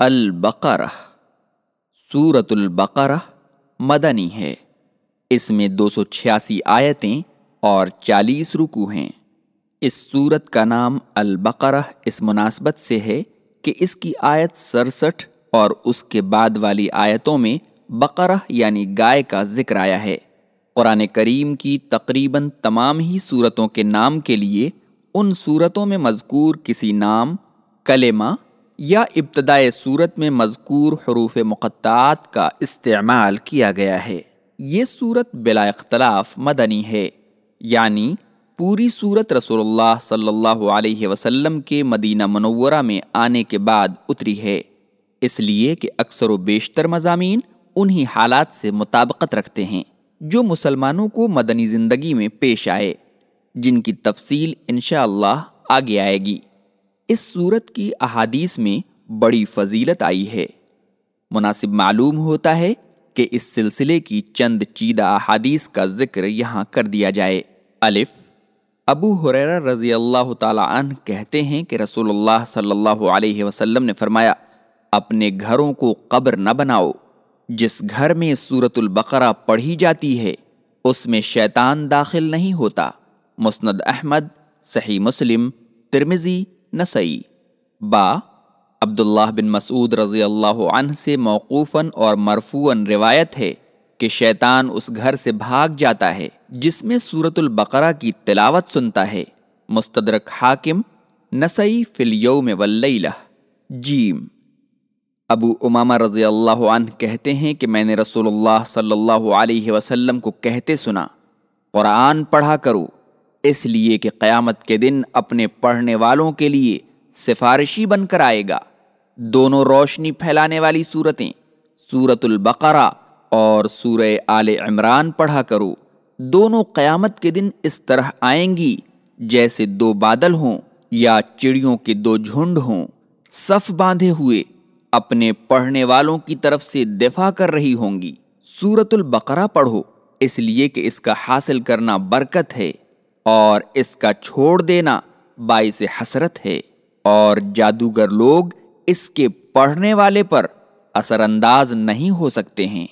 البقرہ۔ سورت البقرہ مدنی ہے۔ اس میں دو سو چھیاسی آیتیں اور چالیس رکو ہیں۔ اس سورت کا نام البقرہ اس مناسبت سے ہے کہ اس کی آیت سرسٹھ اور اس کے بعد والی آیتوں میں بقرہ یعنی گائے کا ذکر آیا ہے۔ قرآن کریم کی تقریباً تمام ہی صورتوں کے نام کے لیے ان صورتوں میں مذکور کسی نام، کلمہ یا ابتدائے صورت میں مذکور حروف مقطعات کا استعمال کیا گیا ہے۔ یہ صورت بلا اختلاف مدنی ہے یعنی پوری صورت رسول اللہ صلی اللہ علیہ وسلم کے مدینہ منورہ میں آنے کے بعد اتری ہے۔ اس لیے کہ اکثر و بیشتر مضامین انہی حالات سے مطابقت رکھتے ہیں، جو مسلمانوں کو مدنی زندگی میں پیش آئے، جن کی تفصیل انشاءاللہ اللہ آگے آئے گی۔ اس صورت کی احادیث میں بڑی فضیلت آئی ہے۔ مناسب معلوم ہوتا ہے کہ اس سلسلے کی چند چیدہ احادیث کا ذکر یہاں کر دیا جائے۔ الف۔ ابو حریرہ رضی اللہ تعالی عنہ کہتے ہیں کہ رسول اللہ صلی اللہ علیہ وسلم نے فرمایا، اپنے گھروں کو قبر نہ بناؤ، جس گھر میں سورت البقرہ پڑھی جاتی ہے، اس میں شیطان داخل نہیں ہوتا۔ مسند احمد، صحیح مسلم ترمزی نسئی با، عبداللہ بن مسعود رضی اللہ عنہ سے موقوفاً اور مرفوعاً روایت ہے کہ شیطان اس گھر سے بھاگ جاتا ہے، جس میں صورت البقرہ کی تلاوت سنتا ہے۔ مستدرک حاکم نسئی فلیوم واللیلہ۔ جیم۔ ابو امامہ رضی اللہ عنہ کہتے ہیں کہ میں نے رسول اللہ صلی اللہ علیہ وسلم کو کہتے سنا، قرآن پڑھا کرو۔ اس لیے کہ قیامت کے دن اپنے پڑھنے والوں کے لیے سفارشی بن کر آئے گا۔ دونوں روشنی پھیلانے والی صورتیں سورت البقرہ اور سورہ آل عمران پڑھا کرو۔ دونوں قیامت کے دن اس طرح آئیں گی جیسے دو بادل ہوں یا چڑیوں کے دو جھنڈ ہوں۔ صف باندھے ہوئے اپنے پڑھنے والوں کی طرف سے دفاع کر رہی ہوں گی۔ سورت البقرہ پڑھو، اس لیے کہ اس کا حاصل کرنا برکت ہے۔ اور اس کا چھوڑ دینا باعث حسرت ہے۔ اور جادوگر لوگ اس کے پڑھنے والے پر اثر انداز نہیں ہو سکتے ہیں۔